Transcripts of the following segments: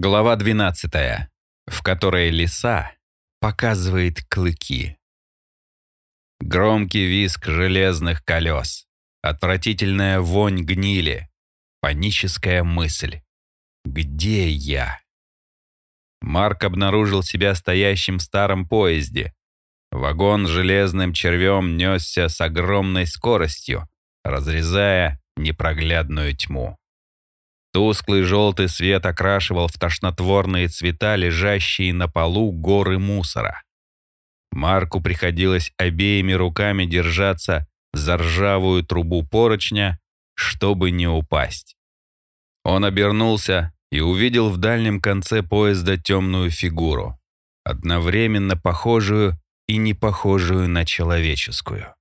Глава 12, в которой лиса показывает клыки. Громкий визг железных колес, отвратительная вонь гнили, паническая мысль. Где я? Марк обнаружил себя стоящим в старом поезде. Вагон железным червем несся с огромной скоростью, разрезая непроглядную тьму. Тусклый желтый свет окрашивал в тошнотворные цвета лежащие на полу горы мусора. Марку приходилось обеими руками держаться за ржавую трубу поручня, чтобы не упасть. Он обернулся и увидел в дальнем конце поезда темную фигуру, одновременно похожую и не похожую на человеческую.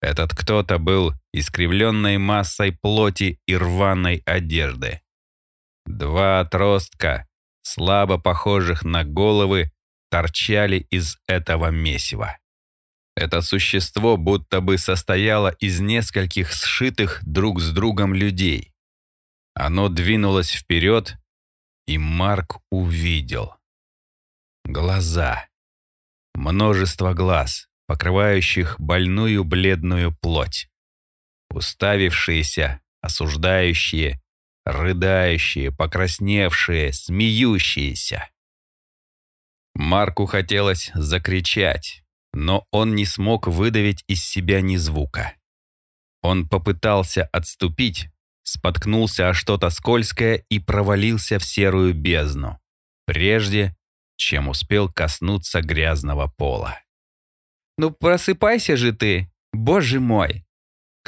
Этот кто-то был искривленной массой плоти и рваной одежды. Два отростка, слабо похожих на головы, торчали из этого месива. Это существо будто бы состояло из нескольких сшитых друг с другом людей. Оно двинулось вперед, и Марк увидел. Глаза. Множество глаз, покрывающих больную бледную плоть. Уставившиеся, осуждающие, рыдающие, покрасневшие, смеющиеся. Марку хотелось закричать, но он не смог выдавить из себя ни звука. Он попытался отступить, споткнулся о что-то скользкое и провалился в серую бездну, прежде чем успел коснуться грязного пола. «Ну просыпайся же ты, боже мой!»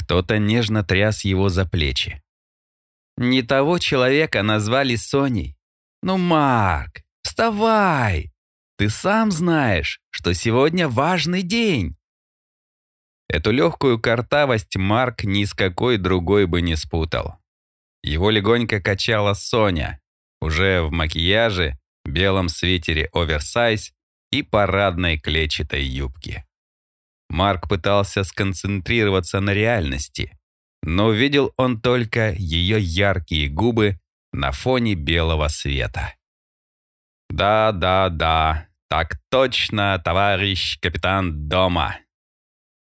Кто-то нежно тряс его за плечи. «Не того человека назвали Соней. Ну, Марк, вставай! Ты сам знаешь, что сегодня важный день!» Эту легкую картавость Марк ни с какой другой бы не спутал. Его легонько качала Соня, уже в макияже, белом свитере оверсайз и парадной клетчатой юбке. Марк пытался сконцентрироваться на реальности, но видел он только ее яркие губы на фоне белого света. «Да, да, да, так точно, товарищ капитан дома!»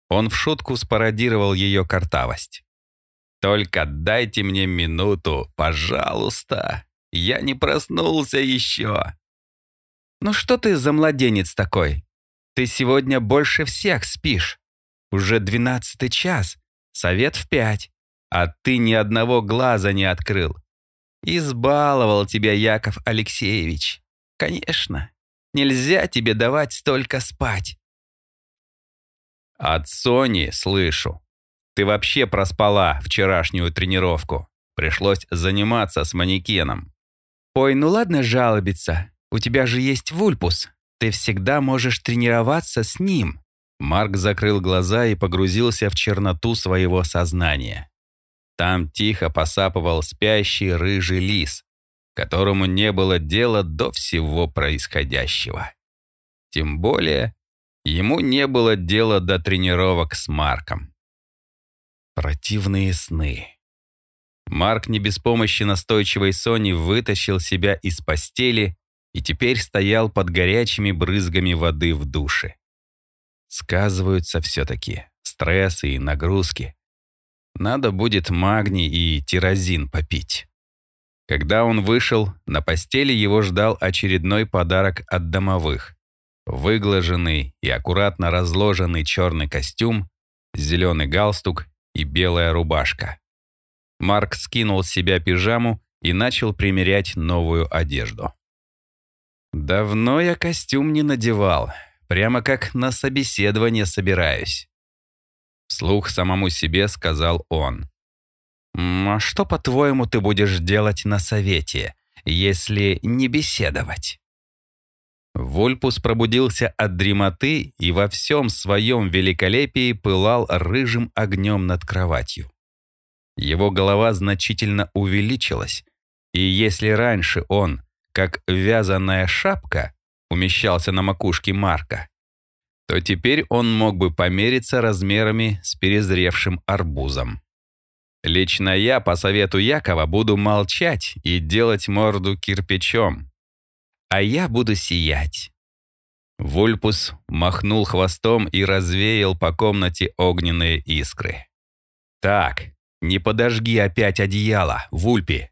Он в шутку спародировал ее картавость. «Только дайте мне минуту, пожалуйста. Я не проснулся еще». «Ну что ты за младенец такой? Ты сегодня больше всех спишь. Уже двенадцатый час, совет в пять, а ты ни одного глаза не открыл. Избаловал тебя Яков Алексеевич. Конечно, нельзя тебе давать столько спать. От Сони слышу. Ты вообще проспала вчерашнюю тренировку. Пришлось заниматься с манекеном. Ой, ну ладно жалобиться. У тебя же есть вульпус. Ты всегда можешь тренироваться с ним». Марк закрыл глаза и погрузился в черноту своего сознания. Там тихо посапывал спящий рыжий лис, которому не было дела до всего происходящего. Тем более, ему не было дела до тренировок с Марком. Противные сны. Марк не без помощи настойчивой Сони вытащил себя из постели и теперь стоял под горячими брызгами воды в душе. Сказываются все-таки стрессы и нагрузки. Надо будет магний и тирозин попить. Когда он вышел, на постели его ждал очередной подарок от домовых. Выглаженный и аккуратно разложенный черный костюм, зеленый галстук и белая рубашка. Марк скинул с себя пижаму и начал примерять новую одежду. Давно я костюм не надевал, прямо как на собеседование собираюсь. Слух самому себе сказал он. «А что, по-твоему, ты будешь делать на совете, если не беседовать?» Вольпус пробудился от дремоты и во всем своем великолепии пылал рыжим огнем над кроватью. Его голова значительно увеличилась, и если раньше он как вязаная шапка, умещался на макушке Марка, то теперь он мог бы помериться размерами с перезревшим арбузом. Лично я, по совету Якова, буду молчать и делать морду кирпичом. А я буду сиять. Вульпус махнул хвостом и развеял по комнате огненные искры. «Так, не подожги опять одеяло, Вульпи,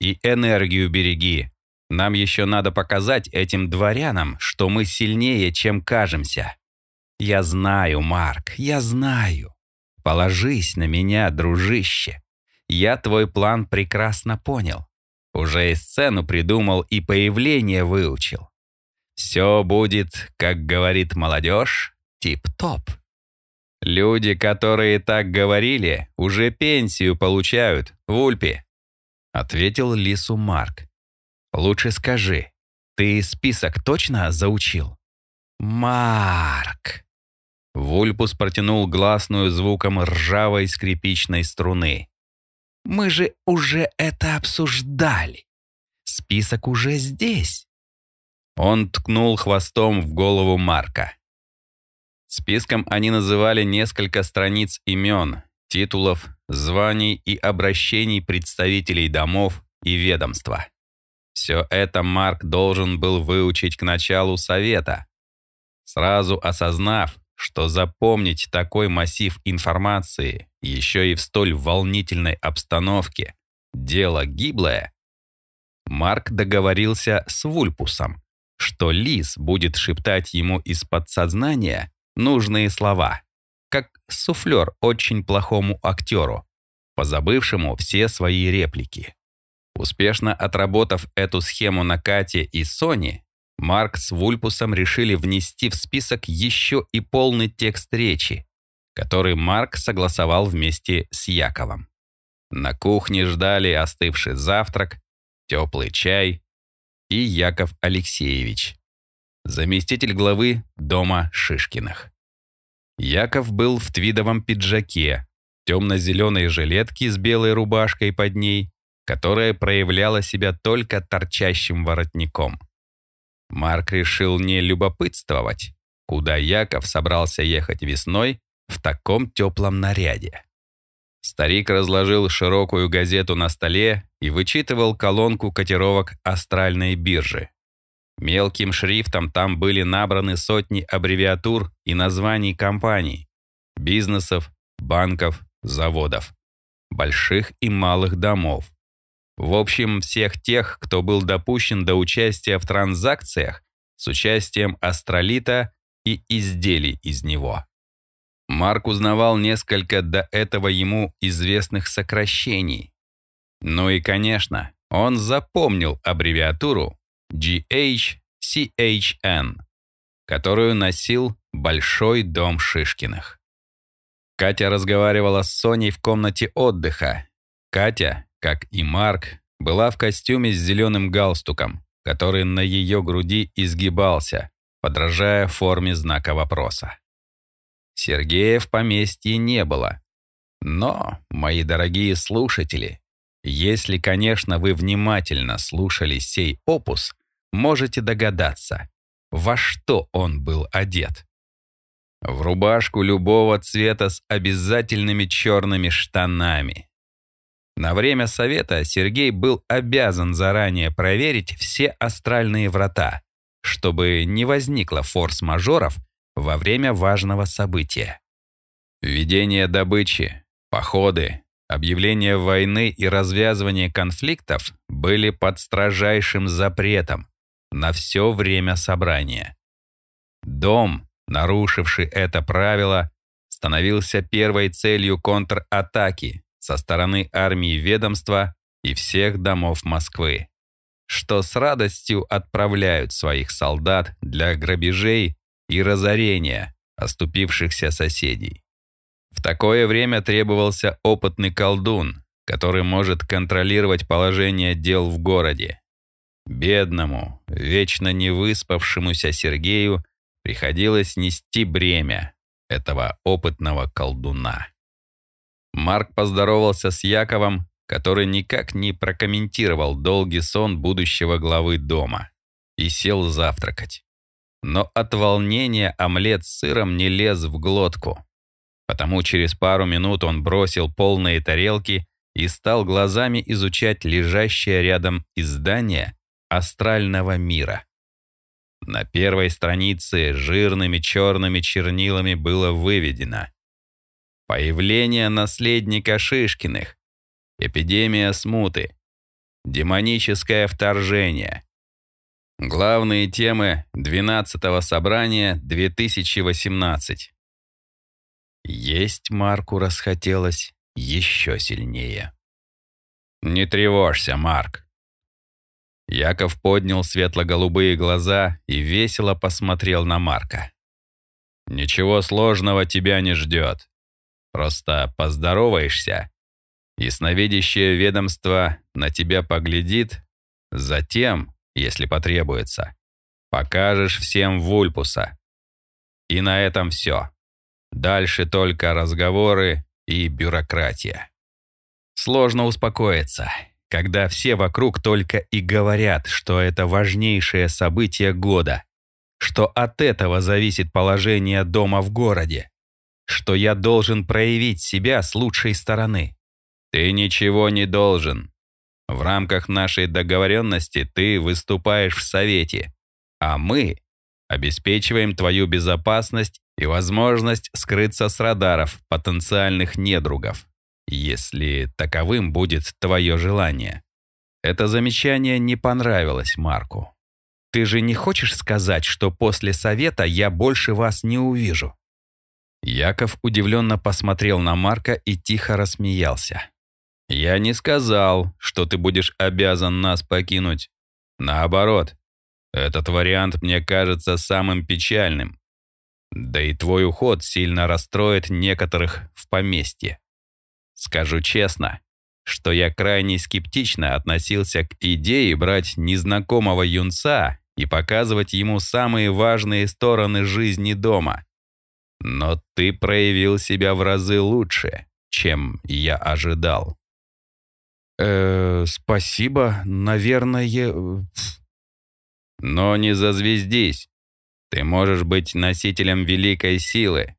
и энергию береги. Нам еще надо показать этим дворянам, что мы сильнее, чем кажемся. Я знаю, Марк, я знаю. Положись на меня, дружище. Я твой план прекрасно понял. Уже и сцену придумал, и появление выучил. Все будет, как говорит молодежь, тип-топ. Люди, которые так говорили, уже пенсию получают в Ульпе, ответил Лису Марк. Лучше скажи, ты список точно заучил? Марк. Вульпус протянул гласную звуком ржавой скрипичной струны. Мы же уже это обсуждали. Список уже здесь. Он ткнул хвостом в голову Марка. Списком они называли несколько страниц имен, титулов, званий и обращений представителей домов и ведомства. Все это Марк должен был выучить к началу совета. Сразу осознав, что запомнить такой массив информации еще и в столь волнительной обстановке – дело гиблое, Марк договорился с Вульпусом, что Лис будет шептать ему из подсознания нужные слова, как суфлер очень плохому актеру, позабывшему все свои реплики. Успешно отработав эту схему на Кате и Соне, Марк с Вульпусом решили внести в список еще и полный текст речи, который Марк согласовал вместе с Яковом. На кухне ждали остывший завтрак, теплый чай и Яков Алексеевич, заместитель главы дома Шишкиных. Яков был в твидовом пиджаке, темно-зеленой жилетке с белой рубашкой под ней которая проявляла себя только торчащим воротником. Марк решил не любопытствовать, куда Яков собрался ехать весной в таком теплом наряде. Старик разложил широкую газету на столе и вычитывал колонку котировок астральной биржи. Мелким шрифтом там были набраны сотни аббревиатур и названий компаний, бизнесов, банков, заводов, больших и малых домов, в общем, всех тех, кто был допущен до участия в транзакциях с участием астролита и изделий из него. Марк узнавал несколько до этого ему известных сокращений. Ну и, конечно, он запомнил аббревиатуру GHCHN, которую носил Большой дом Шишкиных. Катя разговаривала с Соней в комнате отдыха. Катя как и Марк, была в костюме с зеленым галстуком, который на ее груди изгибался, подражая форме знака вопроса. Сергея в поместье не было. Но, мои дорогие слушатели, если, конечно, вы внимательно слушали сей опус, можете догадаться, во что он был одет. В рубашку любого цвета с обязательными черными штанами, на время совета Сергей был обязан заранее проверить все астральные врата, чтобы не возникло форс-мажоров во время важного события. Ведение добычи, походы, объявление войны и развязывание конфликтов были под строжайшим запретом на все время собрания. Дом, нарушивший это правило, становился первой целью контратаки, со стороны армии ведомства и всех домов Москвы, что с радостью отправляют своих солдат для грабежей и разорения оступившихся соседей. В такое время требовался опытный колдун, который может контролировать положение дел в городе. Бедному, вечно не выспавшемуся Сергею приходилось нести бремя этого опытного колдуна. Марк поздоровался с Яковом, который никак не прокомментировал долгий сон будущего главы дома, и сел завтракать. Но от волнения омлет с сыром не лез в глотку. Потому через пару минут он бросил полные тарелки и стал глазами изучать лежащее рядом издание астрального мира. На первой странице жирными черными чернилами было выведено «Появление наследника Шишкиных, эпидемия смуты, демоническое вторжение». Главные темы 12-го собрания 2018. Есть Марку расхотелось еще сильнее. «Не тревожься, Марк». Яков поднял светло-голубые глаза и весело посмотрел на Марка. «Ничего сложного тебя не ждет. Просто поздороваешься, и сновидящее ведомство на тебя поглядит, затем, если потребуется, покажешь всем Вульпуса. И на этом все. Дальше только разговоры и бюрократия. Сложно успокоиться, когда все вокруг только и говорят, что это важнейшее событие года, что от этого зависит положение дома в городе, что я должен проявить себя с лучшей стороны. Ты ничего не должен. В рамках нашей договоренности ты выступаешь в Совете, а мы обеспечиваем твою безопасность и возможность скрыться с радаров потенциальных недругов, если таковым будет твое желание. Это замечание не понравилось Марку. Ты же не хочешь сказать, что после совета я больше вас не увижу? Яков удивленно посмотрел на Марка и тихо рассмеялся. «Я не сказал, что ты будешь обязан нас покинуть. Наоборот, этот вариант мне кажется самым печальным. Да и твой уход сильно расстроит некоторых в поместье. Скажу честно, что я крайне скептично относился к идее брать незнакомого юнца и показывать ему самые важные стороны жизни дома. Но ты проявил себя в разы лучше, чем я ожидал. Э, спасибо, наверное. Но не зазвездись. Ты можешь быть носителем великой силы,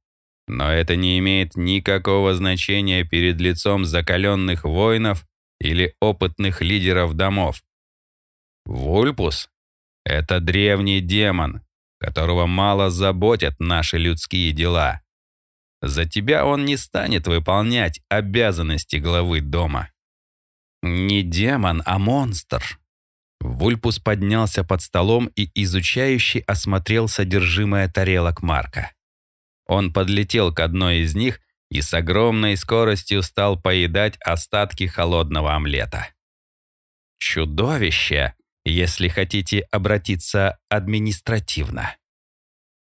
но это не имеет никакого значения перед лицом закаленных воинов или опытных лидеров домов. Вульпус — это древний демон, которого мало заботят наши людские дела. За тебя он не станет выполнять обязанности главы дома. Не демон, а монстр, Вульпус поднялся под столом и изучающе осмотрел содержимое тарелок Марка. Он подлетел к одной из них и с огромной скоростью стал поедать остатки холодного омлета. Чудовище, если хотите обратиться административно.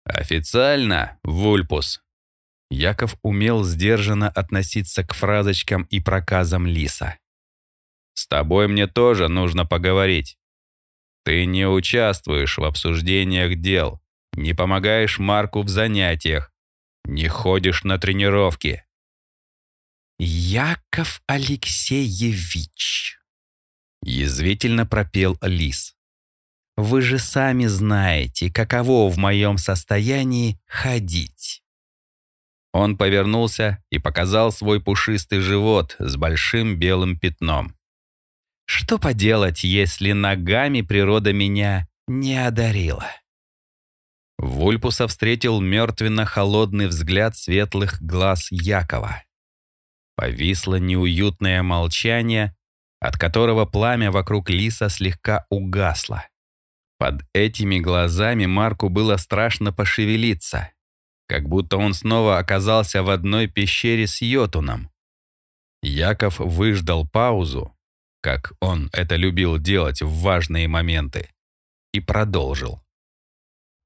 Официально, Вульпус. Яков умел сдержанно относиться к фразочкам и проказам Лиса. С тобой мне тоже нужно поговорить. Ты не участвуешь в обсуждениях дел, не помогаешь Марку в занятиях, не ходишь на тренировки. Яков Алексеевич, язвительно пропел Лис. Вы же сами знаете, каково в моем состоянии ходить. Он повернулся и показал свой пушистый живот с большим белым пятном. Что поделать, если ногами природа меня не одарила? Вульпуса встретил мертвенно-холодный взгляд светлых глаз Якова. Повисло неуютное молчание, от которого пламя вокруг лиса слегка угасло. Под этими глазами Марку было страшно пошевелиться, как будто он снова оказался в одной пещере с Йотуном. Яков выждал паузу, как он это любил делать в важные моменты, и продолжил.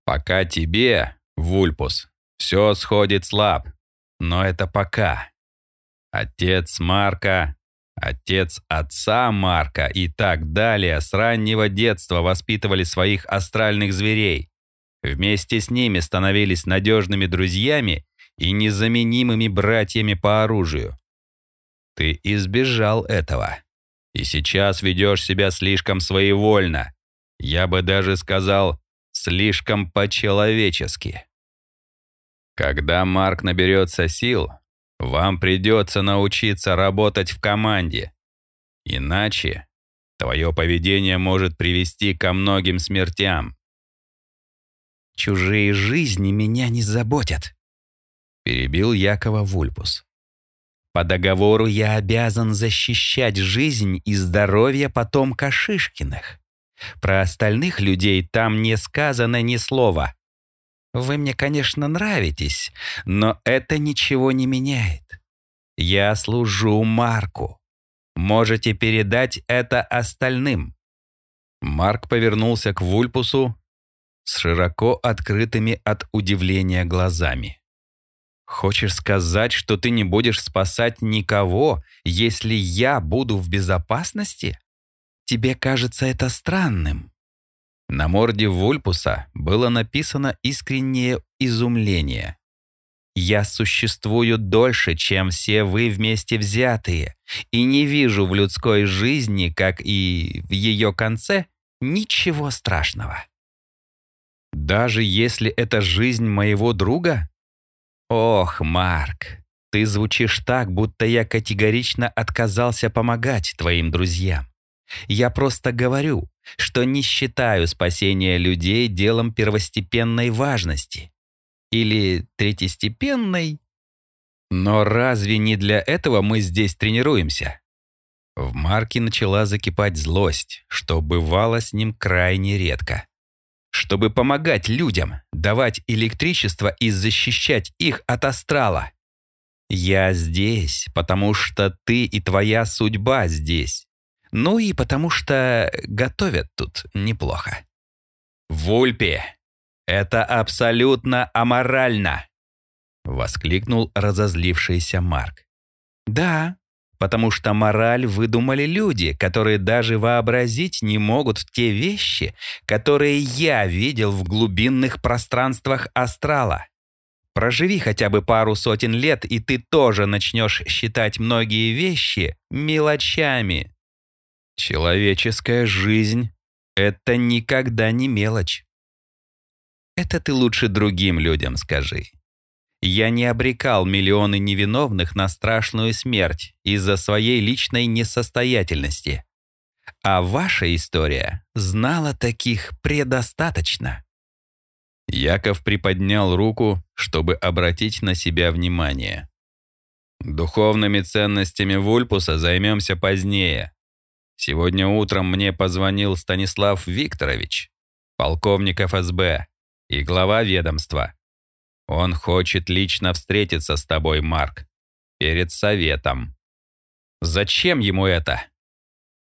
«Пока тебе, Вульпус, все сходит слаб, но это пока. Отец Марка, отец отца Марка и так далее с раннего детства воспитывали своих астральных зверей. Вместе с ними становились надежными друзьями и незаменимыми братьями по оружию. Ты избежал этого. И сейчас ведешь себя слишком своевольно. Я бы даже сказал, слишком по-человечески. Когда Марк наберется сил, Вам придется научиться работать в команде. Иначе твое поведение может привести ко многим смертям. «Чужие жизни меня не заботят», — перебил Якова Вульпус. «По договору я обязан защищать жизнь и здоровье потомка Шишкиных. Про остальных людей там не сказано ни слова. Вы мне, конечно, нравитесь, но это ничего не меняет. Я служу Марку. Можете передать это остальным». Марк повернулся к Вульпусу с широко открытыми от удивления глазами. «Хочешь сказать, что ты не будешь спасать никого, если я буду в безопасности? Тебе кажется это странным?» На морде Вульпуса было написано искреннее изумление. «Я существую дольше, чем все вы вместе взятые, и не вижу в людской жизни, как и в ее конце, ничего страшного». Даже если это жизнь моего друга? Ох, Марк, ты звучишь так, будто я категорично отказался помогать твоим друзьям. Я просто говорю, что не считаю спасение людей делом первостепенной важности. Или третьестепенной. Но разве не для этого мы здесь тренируемся? В Марке начала закипать злость, что бывало с ним крайне редко чтобы помогать людям, давать электричество и защищать их от астрала. Я здесь, потому что ты и твоя судьба здесь. Ну и потому что готовят тут неплохо. Вульпе, это абсолютно аморально!» — воскликнул разозлившийся Марк. «Да, потому что мораль выдумали люди, которые даже вообразить не могут те вещи, которые я видел в глубинных пространствах астрала. Проживи хотя бы пару сотен лет, и ты тоже начнешь считать многие вещи мелочами. Человеческая жизнь — это никогда не мелочь. Это ты лучше другим людям скажи. Я не обрекал миллионы невиновных на страшную смерть из-за своей личной несостоятельности. А ваша история знала таких предостаточно. Яков приподнял руку, чтобы обратить на себя внимание. Духовными ценностями Вульпуса займемся позднее. Сегодня утром мне позвонил Станислав Викторович, полковник ФСБ и глава ведомства. Он хочет лично встретиться с тобой, Марк, перед советом. Зачем ему это?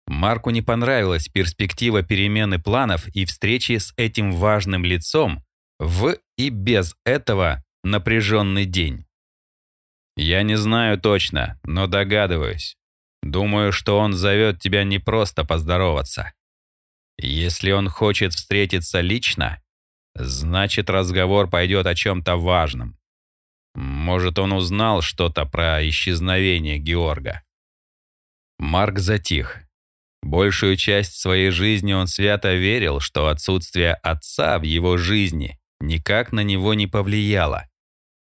Марку не понравилась перспектива перемены планов и встречи с этим важным лицом в и без этого напряженный день. Я не знаю точно, но догадываюсь. Думаю, что он зовет тебя не просто поздороваться. Если он хочет встретиться лично, Значит, разговор пойдет о чем-то важном. Может, он узнал что-то про исчезновение Георга. Марк затих. Большую часть своей жизни он свято верил, что отсутствие отца в его жизни никак на него не повлияло.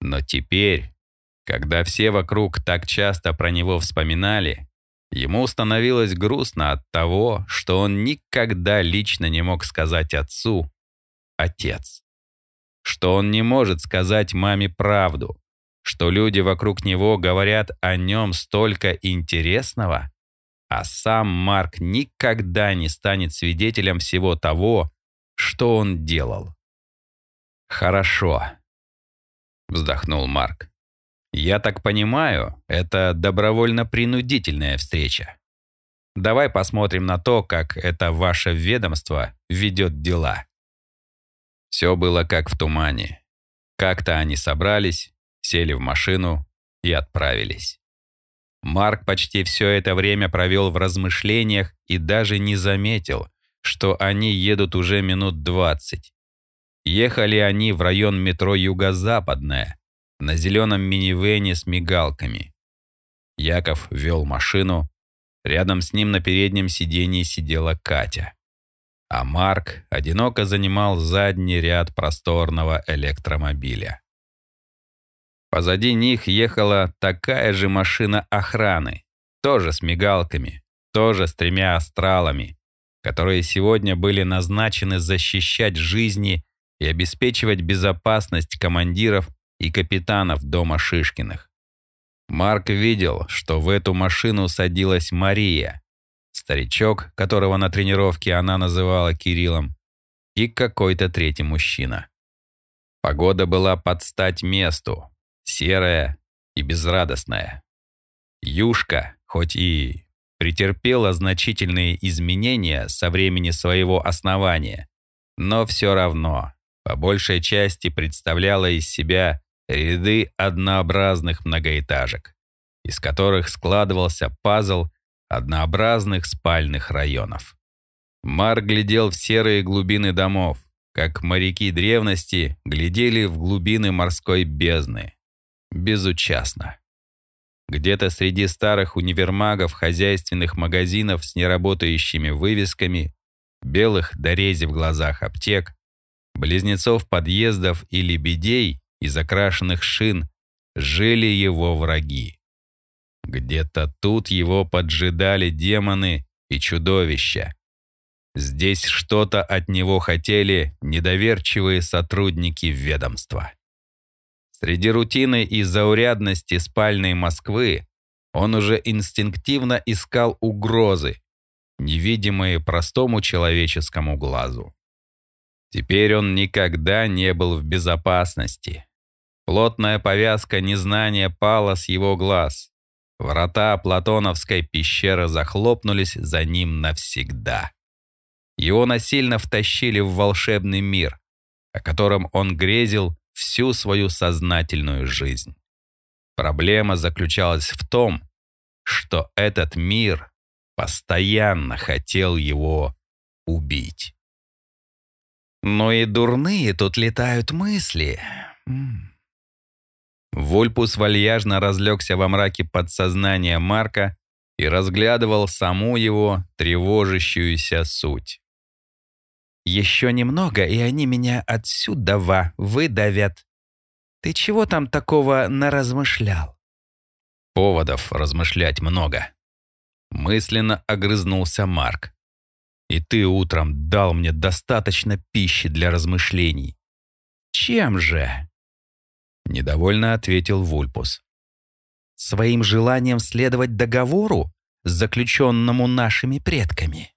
Но теперь, когда все вокруг так часто про него вспоминали, ему становилось грустно от того, что он никогда лично не мог сказать отцу, отец. Что он не может сказать маме правду, что люди вокруг него говорят о нем столько интересного, а сам Марк никогда не станет свидетелем всего того, что он делал. «Хорошо», — вздохнул Марк. «Я так понимаю, это добровольно-принудительная встреча. Давай посмотрим на то, как это ваше ведомство ведет дела». Все было как в тумане. Как-то они собрались, сели в машину и отправились. Марк почти все это время провел в размышлениях и даже не заметил, что они едут уже минут двадцать. Ехали они в район метро Юго-Западное, на зеленом минивэне с мигалками. Яков вел машину, рядом с ним на переднем сиденье сидела Катя а Марк одиноко занимал задний ряд просторного электромобиля. Позади них ехала такая же машина охраны, тоже с мигалками, тоже с тремя астралами, которые сегодня были назначены защищать жизни и обеспечивать безопасность командиров и капитанов дома Шишкиных. Марк видел, что в эту машину садилась Мария, старичок, которого на тренировке она называла Кириллом, и какой-то третий мужчина. Погода была под стать месту, серая и безрадостная. Юшка, хоть и претерпела значительные изменения со времени своего основания, но все равно по большей части представляла из себя ряды однообразных многоэтажек, из которых складывался пазл однообразных спальных районов. Мар глядел в серые глубины домов, как моряки древности глядели в глубины морской бездны. Безучастно. Где-то среди старых универмагов, хозяйственных магазинов с неработающими вывесками, белых дорези в глазах аптек, близнецов подъездов и лебедей из окрашенных шин жили его враги. Где-то тут его поджидали демоны и чудовища. Здесь что-то от него хотели недоверчивые сотрудники ведомства. Среди рутины и заурядности спальной Москвы он уже инстинктивно искал угрозы, невидимые простому человеческому глазу. Теперь он никогда не был в безопасности. Плотная повязка незнания пала с его глаз. Врата Платоновской пещеры захлопнулись за ним навсегда. Его насильно втащили в волшебный мир, о котором он грезил всю свою сознательную жизнь. Проблема заключалась в том, что этот мир постоянно хотел его убить. Но и дурные тут летают мысли. Вольпус вальяжно разлегся во мраке подсознания Марка и разглядывал саму его тревожащуюся суть. «Еще немного, и они меня отсюда выдавят. Ты чего там такого наразмышлял?» Поводов размышлять много. Мысленно огрызнулся Марк. И ты утром дал мне достаточно пищи для размышлений. Чем же? Недовольно ответил Вульпус. Своим желанием следовать договору, заключенному нашими предками.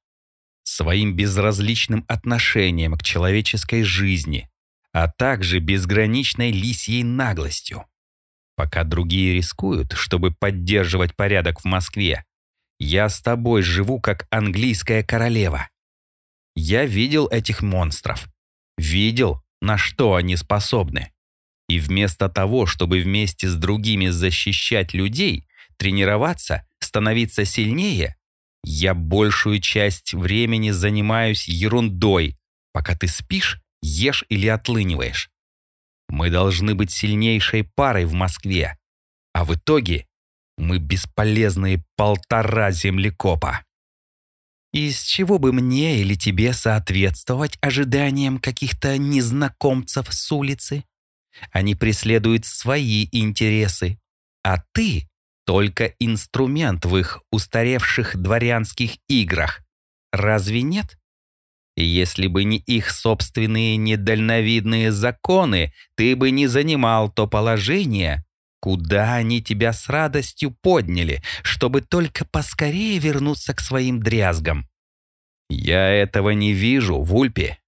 Своим безразличным отношением к человеческой жизни, а также безграничной лисьей наглостью. Пока другие рискуют, чтобы поддерживать порядок в Москве, я с тобой живу как английская королева. Я видел этих монстров. Видел, на что они способны. И вместо того, чтобы вместе с другими защищать людей, тренироваться, становиться сильнее, я большую часть времени занимаюсь ерундой, пока ты спишь, ешь или отлыниваешь. Мы должны быть сильнейшей парой в Москве. А в итоге мы бесполезные полтора землекопа. Из чего бы мне или тебе соответствовать ожиданиям каких-то незнакомцев с улицы? Они преследуют свои интересы, а ты только инструмент в их устаревших дворянских играх. Разве нет? Если бы не их собственные недальновидные законы, ты бы не занимал то положение, Куда они тебя с радостью подняли, чтобы только поскорее вернуться к своим дрязгам? Я этого не вижу, Вульпе.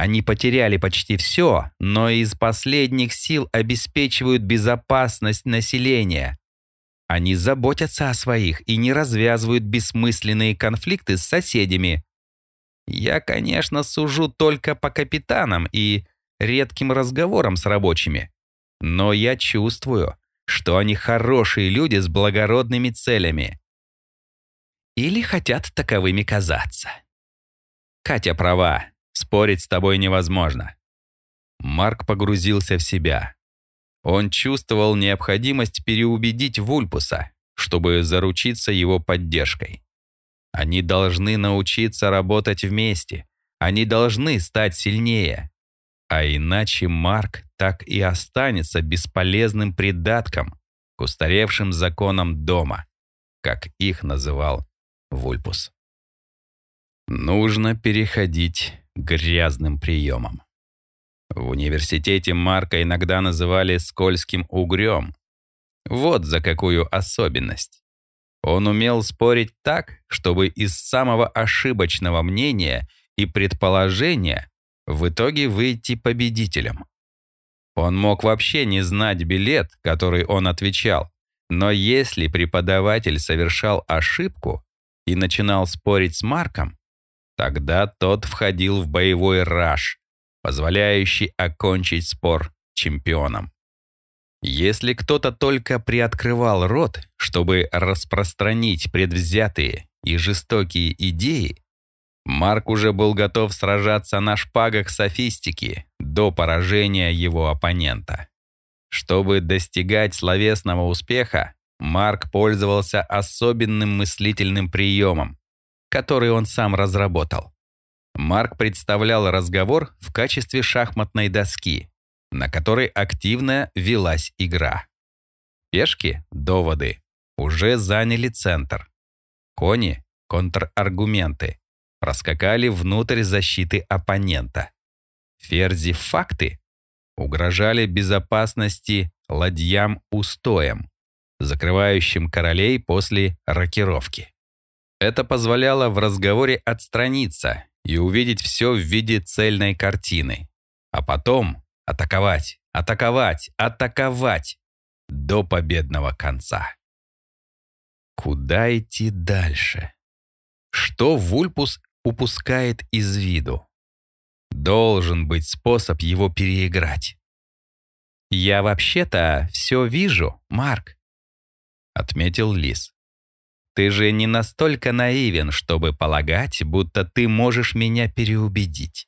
Они потеряли почти все, но из последних сил обеспечивают безопасность населения. Они заботятся о своих и не развязывают бессмысленные конфликты с соседями. Я, конечно, сужу только по капитанам и редким разговорам с рабочими. Но я чувствую, что они хорошие люди с благородными целями. Или хотят таковыми казаться. Катя права, спорить с тобой невозможно. Марк погрузился в себя. Он чувствовал необходимость переубедить Вульпуса, чтобы заручиться его поддержкой. Они должны научиться работать вместе. Они должны стать сильнее. А иначе Марк так и останется бесполезным придатком к устаревшим законам дома, как их называл Вульпус. Нужно переходить грязным приемам. В университете Марка иногда называли скользким угрём. Вот за какую особенность. Он умел спорить так, чтобы из самого ошибочного мнения и предположения в итоге выйти победителем. Он мог вообще не знать билет, который он отвечал, но если преподаватель совершал ошибку и начинал спорить с Марком, тогда тот входил в боевой раж, позволяющий окончить спор чемпионом. Если кто-то только приоткрывал рот, чтобы распространить предвзятые и жестокие идеи, Марк уже был готов сражаться на шпагах софистики до поражения его оппонента. Чтобы достигать словесного успеха, Марк пользовался особенным мыслительным приемом, который он сам разработал. Марк представлял разговор в качестве шахматной доски, на которой активно велась игра. Пешки, доводы, уже заняли центр. Кони, контраргументы, проскакали внутрь защиты оппонента. Ферзи факты угрожали безопасности ладьям-устоям, закрывающим королей после рокировки. Это позволяло в разговоре отстраниться и увидеть все в виде цельной картины, а потом атаковать, атаковать, атаковать до победного конца. Куда идти дальше? Что Вульпус упускает из виду? Должен быть способ его переиграть. «Я вообще-то все вижу, Марк», — отметил Лис. «Ты же не настолько наивен, чтобы полагать, будто ты можешь меня переубедить.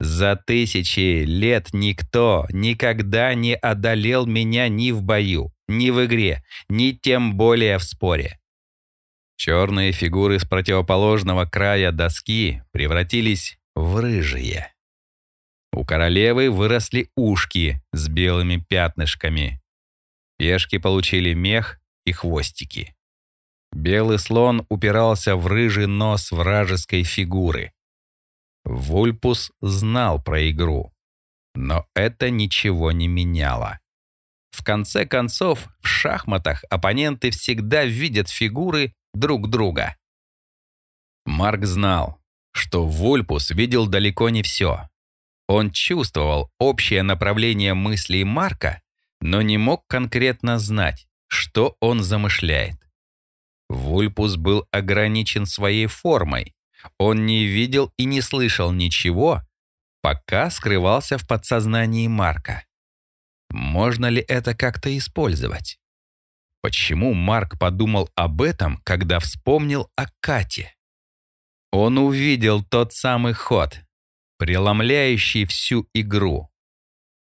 За тысячи лет никто никогда не одолел меня ни в бою, ни в игре, ни тем более в споре. Черные фигуры с противоположного края доски превратились в рыжие. У королевы выросли ушки с белыми пятнышками. Пешки получили мех и хвостики. Белый слон упирался в рыжий нос вражеской фигуры. Вульпус знал про игру, но это ничего не меняло. В конце концов, в шахматах оппоненты всегда видят фигуры друг друга. Марк знал, что Вульпус видел далеко не все. Он чувствовал общее направление мыслей Марка, но не мог конкретно знать, что он замышляет. Вульпус был ограничен своей формой, он не видел и не слышал ничего, пока скрывался в подсознании Марка. Можно ли это как-то использовать? Почему Марк подумал об этом, когда вспомнил о Кате? Он увидел тот самый ход, преломляющий всю игру.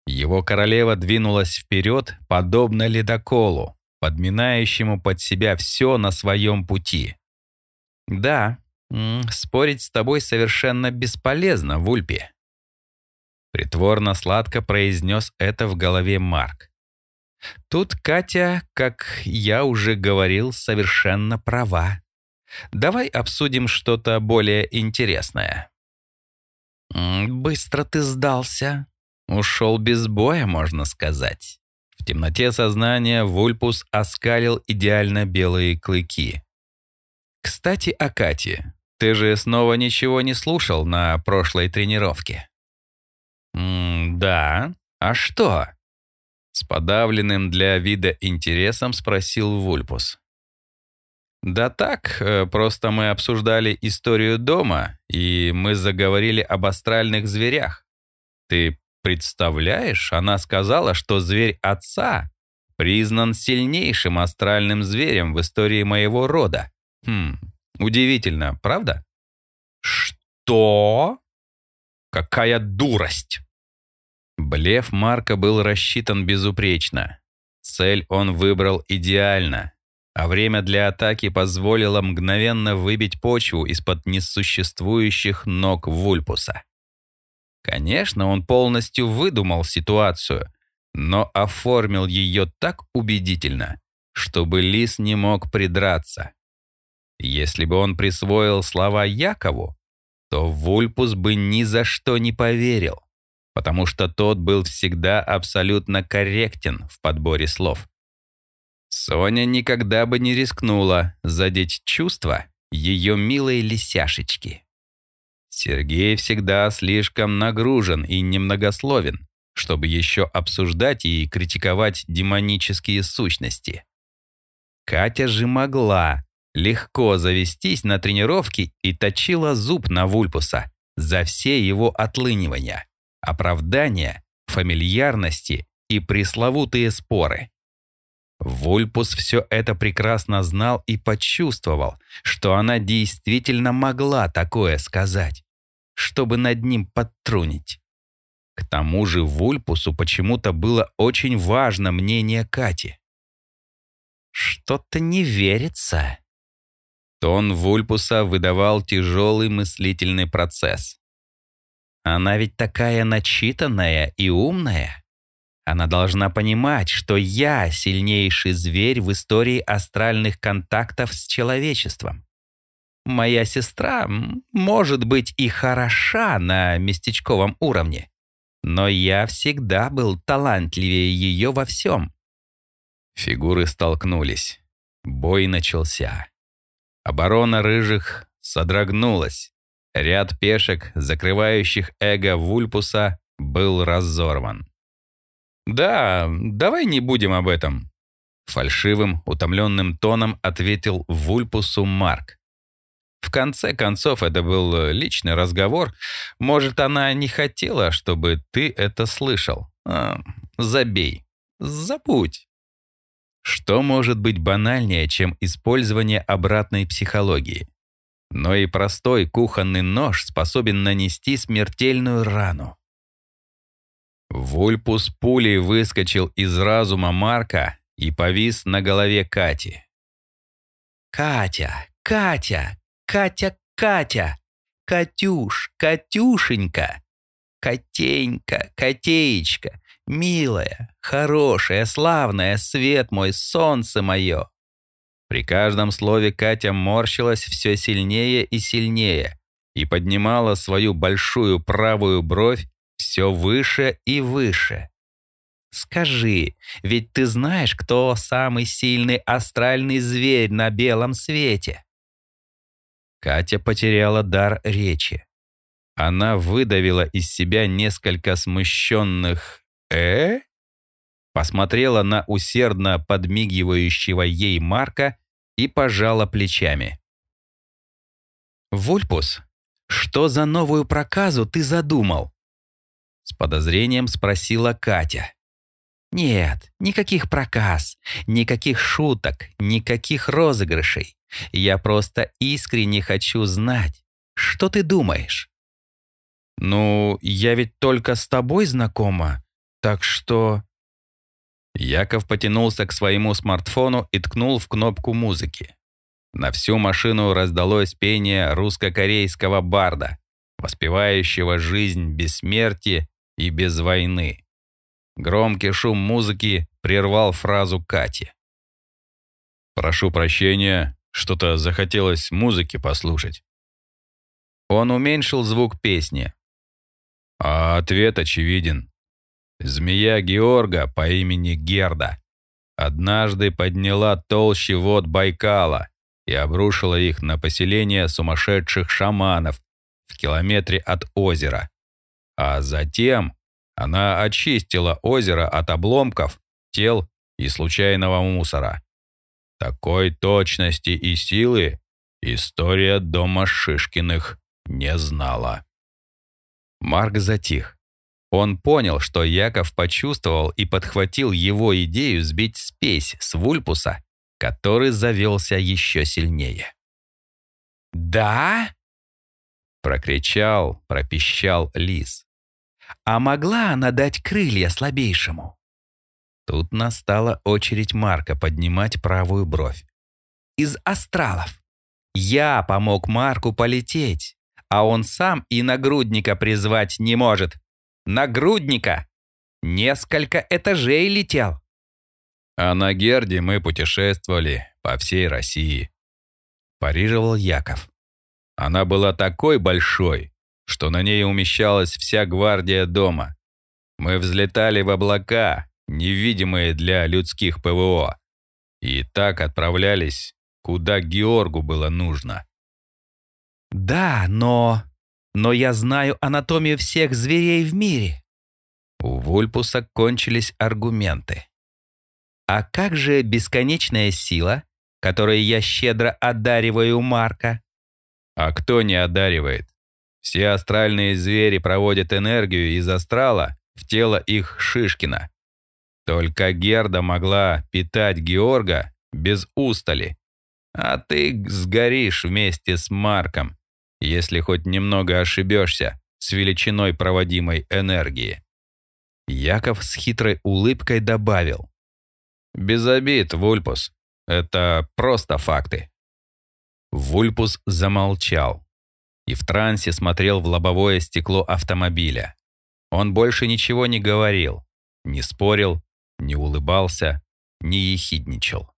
Его королева двинулась вперед, подобно ледоколу, подминающему под себя все на своем пути. Да, спорить с тобой совершенно бесполезно, Вульпи. Притворно сладко произнес это в голове Марк. Тут Катя, как я уже говорил, совершенно права. Давай обсудим что-то более интересное. Быстро ты сдался. Ушел без боя, можно сказать. В темноте сознания Вульпус оскалил идеально белые клыки. Кстати, о Кате. Ты же снова ничего не слушал на прошлой тренировке? М да. А что? С подавленным для вида интересом спросил Вульпус. «Да так, э, просто мы обсуждали историю дома, и мы заговорили об астральных зверях. Ты представляешь, она сказала, что зверь отца признан сильнейшим астральным зверем в истории моего рода. Хм, удивительно, правда?» «Что? Какая дурость!» Блеф Марка был рассчитан безупречно. Цель он выбрал идеально, а время для атаки позволило мгновенно выбить почву из-под несуществующих ног Вульпуса. Конечно, он полностью выдумал ситуацию, но оформил ее так убедительно, чтобы Лис не мог придраться. Если бы он присвоил слова Якову, то Вульпус бы ни за что не поверил, потому что тот был всегда абсолютно корректен в подборе слов. Соня никогда бы не рискнула задеть чувства ее милой лисяшечки. Сергей всегда слишком нагружен и немногословен, чтобы еще обсуждать и критиковать демонические сущности. Катя же могла легко завестись на тренировке и точила зуб на Вульпуса за все его отлынивания, оправдания, фамильярности и пресловутые споры. Вульпус все это прекрасно знал и почувствовал, что она действительно могла такое сказать чтобы над ним подтрунить. К тому же Вульпусу почему-то было очень важно мнение Кати. «Что-то не верится». Тон Вульпуса выдавал тяжелый мыслительный процесс. «Она ведь такая начитанная и умная. Она должна понимать, что я сильнейший зверь в истории астральных контактов с человечеством. Моя сестра, может быть, и хороша на местечковом уровне, но я всегда был талантливее ее во всем. Фигуры столкнулись. Бой начался. Оборона рыжих содрогнулась. Ряд пешек, закрывающих эго Вульпуса, был разорван. «Да, давай не будем об этом», — фальшивым, утомленным тоном ответил Вульпусу Марк. В конце концов, это был э, личный разговор. Может, она не хотела, чтобы ты это слышал. А, забей. Забудь. Что может быть банальнее, чем использование обратной психологии? Но и простой кухонный нож способен нанести смертельную рану. Вульпус пулей выскочил из разума Марка и повис на голове Кати. «Катя! Катя! Катя, Катя, Катюш, Катюшенька, Котенька, Котеечка, милая, хорошая, славная, свет мой, солнце мое. При каждом слове Катя морщилась все сильнее и сильнее и поднимала свою большую правую бровь все выше и выше. «Скажи, ведь ты знаешь, кто самый сильный астральный зверь на белом свете?» Катя потеряла дар речи. Она выдавила из себя несколько смущенных «э?», посмотрела на усердно подмигивающего ей Марка и пожала плечами. «Вульпус, что за новую проказу ты задумал?» С подозрением спросила Катя. «Нет, никаких проказ, никаких шуток, никаких розыгрышей. Я просто искренне хочу знать, что ты думаешь. Ну, я ведь только с тобой знакома, так что... Яков потянулся к своему смартфону и ткнул в кнопку музыки. На всю машину раздалось пение русско-корейского барда, воспевающего жизнь без смерти и без войны. Громкий шум музыки прервал фразу Кати. «Прошу прощения, что-то захотелось музыки послушать. Он уменьшил звук песни. А ответ очевиден. Змея Георга по имени Герда однажды подняла толщи вод Байкала и обрушила их на поселение сумасшедших шаманов в километре от озера. А затем она очистила озеро от обломков, тел и случайного мусора. Такой точности и силы история дома Шишкиных не знала. Марк затих. Он понял, что Яков почувствовал и подхватил его идею сбить спесь с Вульпуса, который завелся еще сильнее. «Да?» — прокричал, пропищал лис. «А могла она дать крылья слабейшему?» Тут настала очередь Марка поднимать правую бровь. «Из астралов. Я помог Марку полететь, а он сам и нагрудника призвать не может. Нагрудника! Несколько этажей летел. А на Герде мы путешествовали по всей России. Парировал Яков. Она была такой большой, что на ней умещалась вся гвардия дома. Мы взлетали в облака, невидимые для людских ПВО, и так отправлялись, куда Георгу было нужно. «Да, но... но я знаю анатомию всех зверей в мире». У Вульпуса кончились аргументы. «А как же бесконечная сила, которой я щедро одариваю Марка?» «А кто не одаривает? Все астральные звери проводят энергию из астрала в тело их Шишкина. Только Герда могла питать Георга без устали. А ты сгоришь вместе с Марком, если хоть немного ошибешься с величиной проводимой энергии. Яков с хитрой улыбкой добавил. «Без обид, Вульпус. Это просто факты». Вульпус замолчал и в трансе смотрел в лобовое стекло автомобиля. Он больше ничего не говорил, не спорил, не улыбался, не ехидничал.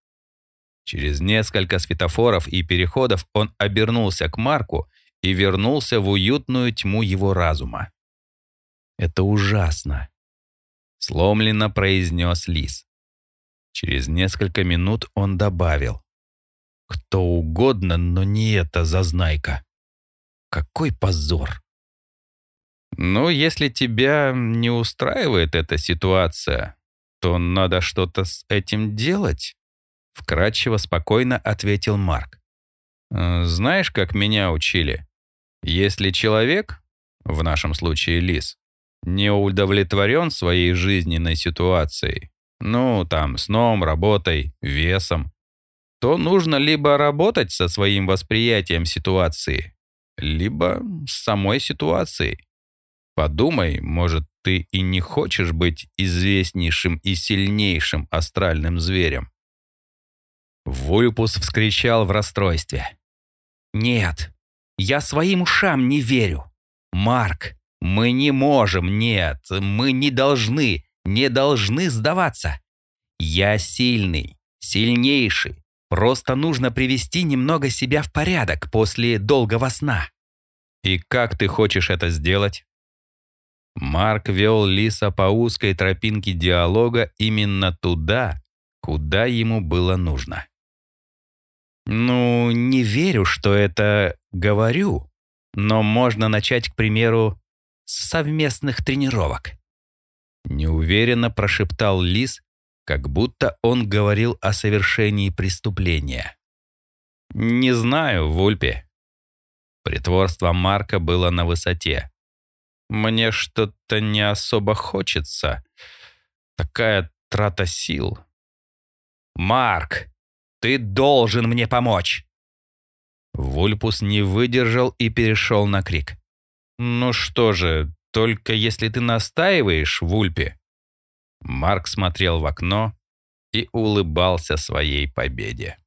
Через несколько светофоров и переходов он обернулся к Марку и вернулся в уютную тьму его разума. «Это ужасно», — сломленно произнес Лис. Через несколько минут он добавил. «Кто угодно, но не эта зазнайка. Какой позор!» «Ну, если тебя не устраивает эта ситуация, то надо что-то с этим делать», — вкратчиво спокойно ответил Марк. «Э, «Знаешь, как меня учили? Если человек, в нашем случае лис, не удовлетворен своей жизненной ситуацией, ну, там, сном, работой, весом, то нужно либо работать со своим восприятием ситуации, либо с самой ситуацией. Подумай, может, ты и не хочешь быть известнейшим и сильнейшим астральным зверем. Вульпус вскричал в расстройстве. «Нет, я своим ушам не верю. Марк, мы не можем, нет, мы не должны, не должны сдаваться. Я сильный, сильнейший. Просто нужно привести немного себя в порядок после долгого сна». «И как ты хочешь это сделать?» Марк вел Лиса по узкой тропинке диалога именно туда, куда ему было нужно. «Ну, не верю, что это говорю, но можно начать, к примеру, с совместных тренировок». Неуверенно прошептал Лис, как будто он говорил о совершении преступления. «Не знаю, Вульпе». Притворство Марка было на высоте. Мне что-то не особо хочется. Такая трата сил. «Марк, ты должен мне помочь!» Вульпус не выдержал и перешел на крик. «Ну что же, только если ты настаиваешь, Вульпе?» Марк смотрел в окно и улыбался своей победе.